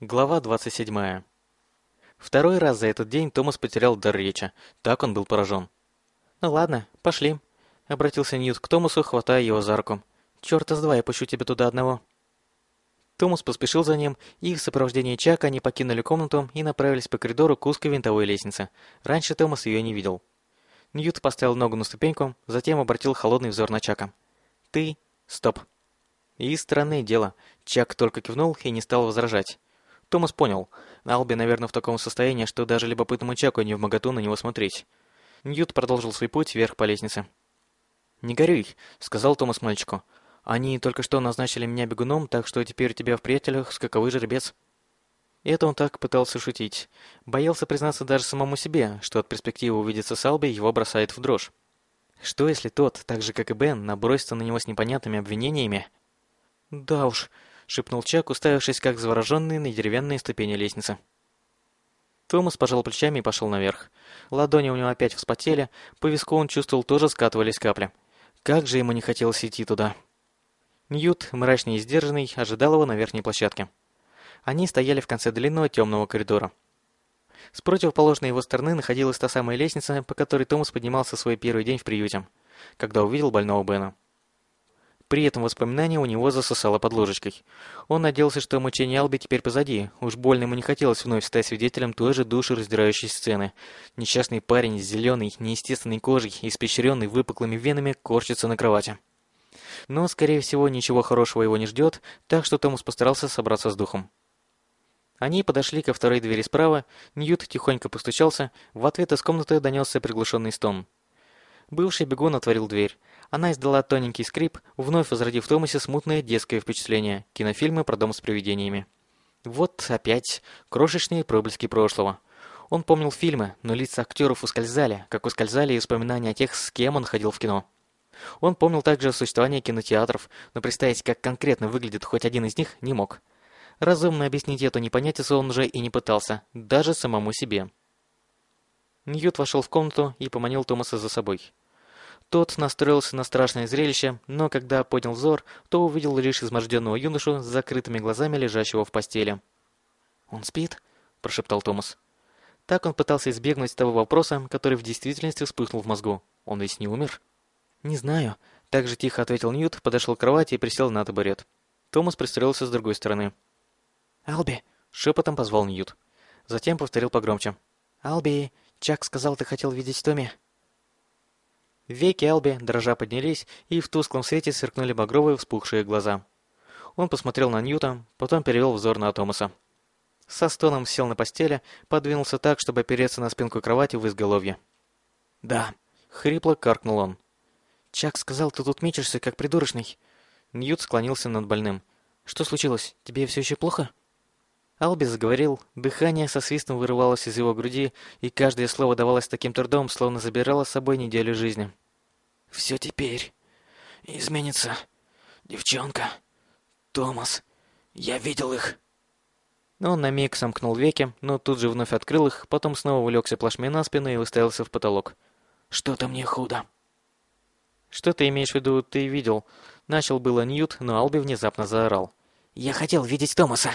Глава 27. Второй раз за этот день Томас потерял дар речи. Так он был поражен. «Ну ладно, пошли», — обратился Ньют к Томасу, хватая его за руку. «Чёрта с два, я пущу тебя туда одного». Томас поспешил за ним, и в сопровождении Чака они покинули комнату и направились по коридору к узкой винтовой лестнице. Раньше Томас ее не видел. Ньют поставил ногу на ступеньку, затем обратил холодный взор на Чака. «Ты... Стоп!» И странное дело, Чак только кивнул и не стал возражать. Томас понял. Алби, наверное, в таком состоянии, что даже любопытному Чаку не в моготу на него смотреть. Ньют продолжил свой путь вверх по лестнице. «Не горюй», — сказал Томас мальчику. «Они только что назначили меня бегуном, так что теперь у тебя в приятелях скаковый жеребец». И это он так пытался шутить. Боялся признаться даже самому себе, что от перспективы увидеться с Алби его бросает в дрожь. Что если тот, так же как и Бен, набросится на него с непонятными обвинениями? «Да уж», — шепнул Чак, уставившись как завороженный на деревянные ступени лестницы. Томас пожал плечами и пошел наверх. Ладони у него опять вспотели, по виску он чувствовал тоже скатывались капли. Как же ему не хотелось идти туда. Ньют, мрачный и сдержанный, ожидал его на верхней площадке. Они стояли в конце длинного темного коридора. С противоположной его стороны находилась та самая лестница, по которой Томас поднимался свой первый день в приюте, когда увидел больного Бена. При этом воспоминание у него засосало под ложечкой. Он надеялся, что мучение Алби теперь позади. Уж больно ему не хотелось вновь стать свидетелем той же душераздирающей сцены. Несчастный парень с зеленой, неестественной кожей, испещренный выпуклыми венами, корчится на кровати. Но, скорее всего, ничего хорошего его не ждет, так что Томас постарался собраться с духом. Они подошли ко второй двери справа, Ньют тихонько постучался, в ответ из комнаты донесся приглушенный стон. Бывший бегун отворил дверь. Она издала тоненький скрип, вновь возродив в Томасе смутное детское впечатление. Кинофильмы про дом с привидениями. Вот опять крошечные проблески прошлого. Он помнил фильмы, но лица актеров ускользали, как ускользали и воспоминания о тех, с кем он ходил в кино. Он помнил также существование кинотеатров, но представить, как конкретно выглядит хоть один из них, не мог. Разумно объяснить эту непонятицу он уже и не пытался, даже самому себе. Ньют вошел в комнату и поманил Томаса за собой. Тот настроился на страшное зрелище, но когда поднял взор, то увидел лишь изможденного юношу с закрытыми глазами, лежащего в постели. «Он спит?» – прошептал Томас. Так он пытался избегнуть того вопроса, который в действительности вспыхнул в мозгу. Он ведь не умер? «Не знаю», – так же тихо ответил Ньют, подошел к кровати и присел на табурет. Томас пристроился с другой стороны. «Алби!» – шепотом позвал Ньют. Затем повторил погромче. «Алби, Чак сказал, ты хотел видеть Томми». Веки Алби, дрожа, поднялись, и в тусклом свете сверкнули багровые вспухшие глаза. Он посмотрел на Ньюта, потом перевел взор на Томаса. Со стоном сел на постели, подвинулся так, чтобы опереться на спинку кровати в изголовье. «Да», — хрипло каркнул он. «Чак сказал, ты тут мечешься, как придурочный». Ньют склонился над больным. «Что случилось? Тебе все еще плохо?» Алби заговорил, дыхание со свистом вырывалось из его груди, и каждое слово давалось таким трудом, словно забирало с собой неделю жизни. «Все теперь изменится. Девчонка. Томас. Я видел их». Он на миг сомкнул веки, но тут же вновь открыл их, потом снова улегся плашмя на спину и выставился в потолок. «Что-то мне худо». «Что ты имеешь в виду, ты видел?» Начал было Ньют, но Алби внезапно заорал. «Я хотел видеть Томаса!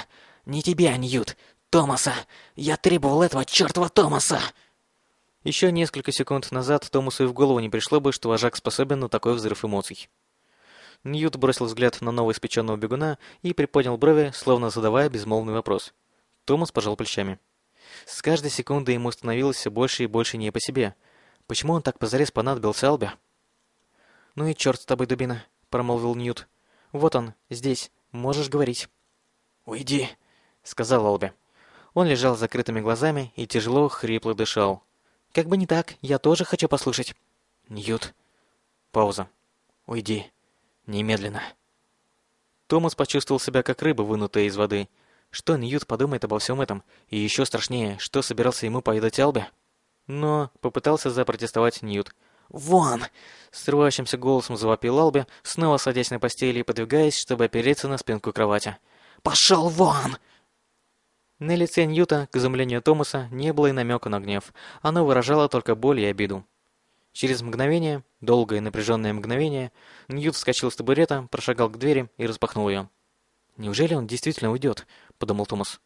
Не тебя, Ньют! Томаса! Я требовал этого чертова Томаса!» Еще несколько секунд назад Томасу и в голову не пришло бы, что вожак способен на такой взрыв эмоций. Ньют бросил взгляд на новоиспеченного бегуна и приподнял брови, словно задавая безмолвный вопрос. Томас пожал плечами. С каждой секундой ему становилось все больше и больше не по себе. Почему он так позарез понадобился Албе? «Ну и черт с тобой, дубина», — промолвил Ньют. «Вот он, здесь. Можешь говорить». «Уйди», — сказал Алби. Он лежал с закрытыми глазами и тяжело, хрипло дышал. «Как бы не так, я тоже хочу послушать». «Ньют». Пауза. «Уйди. Немедленно». Томас почувствовал себя как рыба, вынутая из воды. Что Ньют подумает обо всем этом? И еще страшнее, что собирался ему поведать Алби? Но попытался запротестовать Ньют. «Вон!» — срывающимся голосом завопил Алби, снова садясь на постели и подвигаясь, чтобы опереться на спинку кровати. «Пошел вон!» На лице Ньюта, к изумлению Томаса, не было и намека на гнев. Оно выражало только боль и обиду. Через мгновение, долгое напряженное мгновение, Ньют вскочил с табурета, прошагал к двери и распахнул ее. «Неужели он действительно уйдет?» – подумал Томас.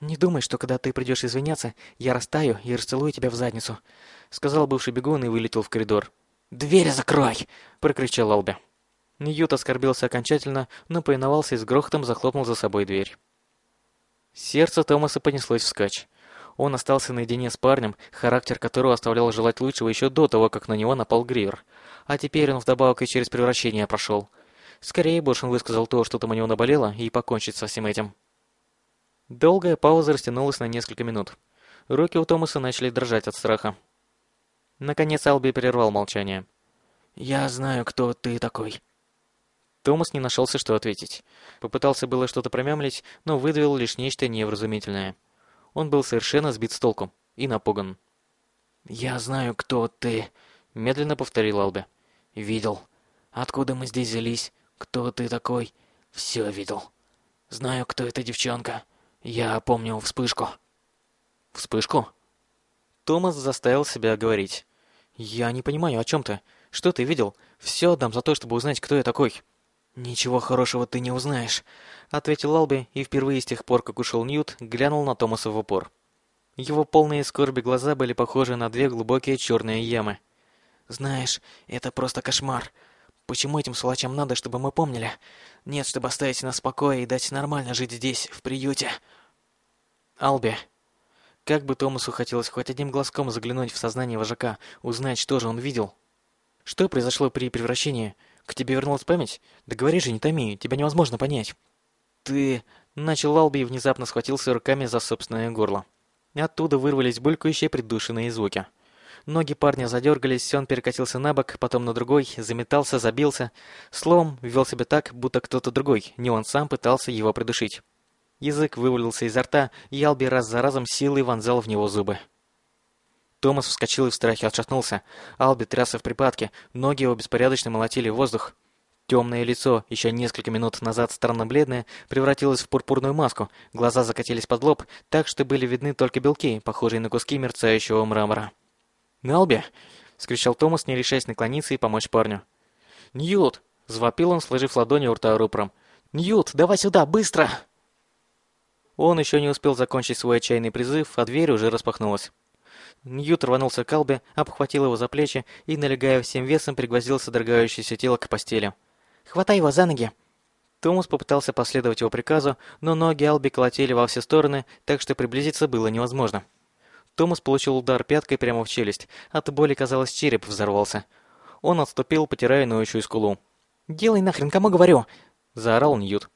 «Не думай, что когда ты придешь извиняться, я растаю и расцелую тебя в задницу», — сказал бывший бегун и вылетел в коридор. «Дверь закрой!» — прокричал Алби. Ньют оскорбился окончательно, но повиновался и с грохотом захлопнул за собой дверь. Сердце Томаса понеслось вскачь. Он остался наедине с парнем, характер которого оставлял желать лучшего еще до того, как на него напал Гривер. А теперь он вдобавок и через превращение прошел. Скорее больше он высказал то, что там у него наболело, и покончить со всем этим. Долгая пауза растянулась на несколько минут. Руки у Томаса начали дрожать от страха. Наконец Алби прервал молчание. «Я знаю, кто ты такой». Томас не нашелся, что ответить. Попытался было что-то промямлить, но выдавил лишь нечто невразумительное. Он был совершенно сбит с толку и напуган. «Я знаю, кто ты», — медленно повторил Алби. «Видел. Откуда мы здесь взялись? Кто ты такой? Все видел. Знаю, кто эта девчонка. Я помню вспышку». «Вспышку?» Томас заставил себя говорить. «Я не понимаю, о чем ты? Что ты видел? Все отдам за то, чтобы узнать, кто я такой». «Ничего хорошего ты не узнаешь», — ответил Алби, и впервые с тех пор, как ушел Ньют, глянул на Томаса в упор. Его полные скорби глаза были похожи на две глубокие черные ямы. «Знаешь, это просто кошмар. Почему этим сволочам надо, чтобы мы помнили? Нет, чтобы оставить нас в покое и дать нормально жить здесь, в приюте». «Алби», как бы Томасу хотелось хоть одним глазком заглянуть в сознание вожака, узнать, что же он видел. Что произошло при превращении? К тебе вернулась память? Да говори же, не томи, тебя невозможно понять. Ты... Начал Алби и внезапно схватился руками за собственное горло. Оттуда вырвались булькающие придушенные звуки. Ноги парня задергались, он перекатился на бок, потом на другой, заметался, забился. Словом, вел себя так, будто кто-то другой, не он сам пытался его придушить. Язык вывалился изо рта, и Алби раз за разом силой вонзал в него зубы. Томас вскочил и в страхе отшатнулся. Алби трясся в припадке, ноги его беспорядочно молотили в воздух. Темное лицо, еще несколько минут назад странно бледное, превратилось в пурпурную маску, глаза закатились под лоб, так что были видны только белки, похожие на куски мерцающего мрамора. «Алби!» — скричал Томас, не решаясь наклониться и помочь парню. «Ньют!» — звопил он, сложив ладони у рта рупором. «Ньют, давай сюда, быстро!» Он еще не успел закончить свой отчаянный призыв, а дверь уже распахнулась. Ньют рванулся к Албе, обхватил его за плечи и, налегая всем весом, пригвоздил содрогающееся тело к постели. «Хватай его за ноги!» Томас попытался последовать его приказу, но ноги Алби колотили во все стороны, так что приблизиться было невозможно. Томас получил удар пяткой прямо в челюсть. От боли, казалось, череп взорвался. Он отступил, потирая ноющую скулу. «Делай нахрен, кому говорю!» – заорал Ньют.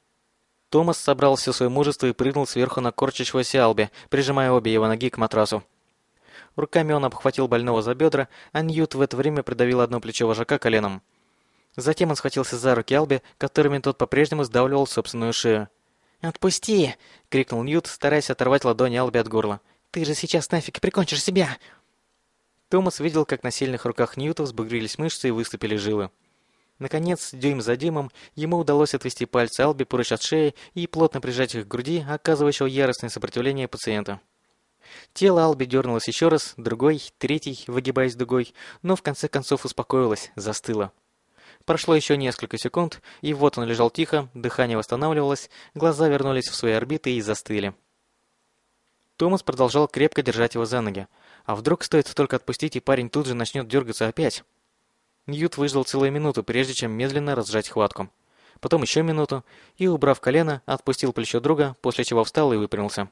Томас собрал все свое мужество и прыгнул сверху на корчащегося Алби, прижимая обе его ноги к матрасу. Руками он обхватил больного за бедра, а Ньют в это время придавил одно плечо вожака коленом. Затем он схватился за руки Алби, которыми тот по-прежнему сдавливал собственную шею. «Отпусти!» — крикнул Ньют, стараясь оторвать ладони Алби от горла. «Ты же сейчас нафиг прикончишь себя!» Томас видел, как на сильных руках Ньюта взбугрились мышцы и выступили жилы. Наконец, дюйм за дюймом, ему удалось отвести пальцы Алби прочь от шеи и плотно прижать их к груди, оказывающего яростное сопротивление пациента. Тело Алби дернулось еще раз, другой, третий, выгибаясь дугой, но в конце концов успокоилось, застыло. Прошло еще несколько секунд, и вот он лежал тихо, дыхание восстанавливалось, глаза вернулись в свои орбиты и застыли. Томас продолжал крепко держать его за ноги. А вдруг стоит только отпустить, и парень тут же начнет дергаться опять? Ньют выждал целую минуту, прежде чем медленно разжать хватку. Потом еще минуту и, убрав колено, отпустил плечо друга, после чего встал и выпрямился.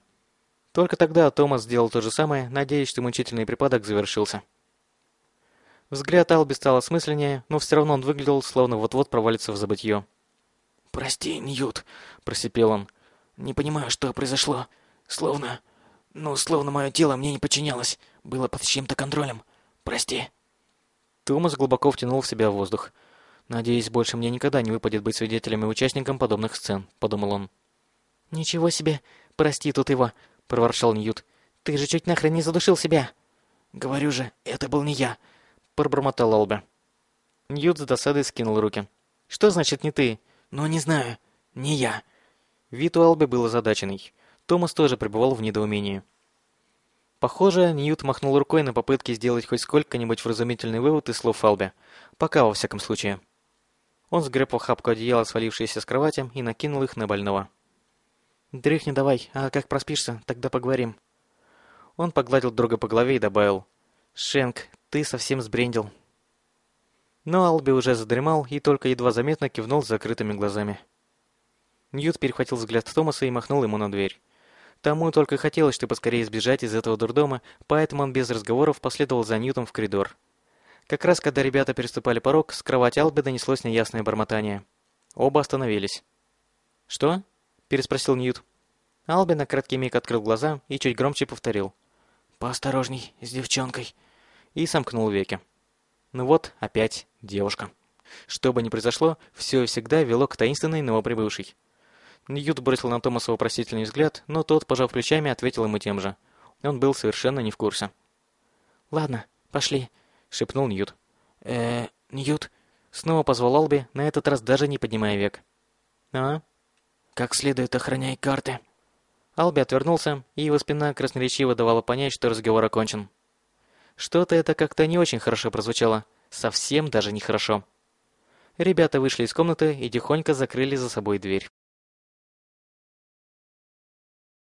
Только тогда Томас сделал то же самое, надеясь, что мучительный припадок завершился. Взгляд Алби стал осмысленнее, но все равно он выглядел, словно вот-вот провалится в забытье. «Прости, Ньют», — просипел он. «Не понимаю, что произошло. Словно... Ну, словно мое тело мне не подчинялось. Было под чьим-то контролем. Прости». Томас глубоко втянул в себя воздух. «Надеюсь, больше мне никогда не выпадет быть свидетелем и участником подобных сцен», — подумал он. «Ничего себе! Прости тут его!» — проворчал Ньют. «Ты же чуть нахрен не задушил себя!» «Говорю же, это был не я!» — пробормотал Алби. Ньют с досадой скинул руки. «Что значит не ты?» «Ну, не знаю. Не я». Вид у Алби был озадаченный. Томас тоже пребывал в недоумении. Похоже, Ньют махнул рукой на попытки сделать хоть сколько-нибудь вразумительный вывод из слов Алби. Пока, во всяком случае. Он сгреб в охапку одеяла, свалившееся с кровати, и накинул их на больного. Дрыхни давай, а как проспишься, тогда поговорим. Он погладил друга по голове и добавил. Шенк, ты совсем сбрендил. Но Алби уже задремал и только едва заметно кивнул с закрытыми глазами. Ньют перехватил взгляд Томаса и махнул ему на дверь. Тому только хотелось, чтобы поскорее сбежать из этого дурдома, поэтому он без разговоров последовал за Ньютом в коридор. Как раз когда ребята переступали порог, с кровати Алби донеслось неясное бормотание. Оба остановились. «Что?» – переспросил Ньют. Алби на краткий миг открыл глаза и чуть громче повторил. «Поосторожней с девчонкой». И сомкнул веки. Ну вот, опять девушка. Что бы ни произошло, все всегда вело к таинственной новоприбывшей. Ньют бросил на Томаса вопросительный взгляд, но тот, пожав плечами, ответил ему тем же. Он был совершенно не в курсе. «Ладно, пошли», — шепнул Ньют. э Ньют?» Снова позвал Алби, на этот раз даже не поднимая век. «А?» «Как следует охраняй карты». Алби отвернулся, и его спина красноречиво давала понять, что разговор окончен. Что-то это как-то не очень хорошо прозвучало. Совсем даже нехорошо. Ребята вышли из комнаты и тихонько закрыли за собой дверь.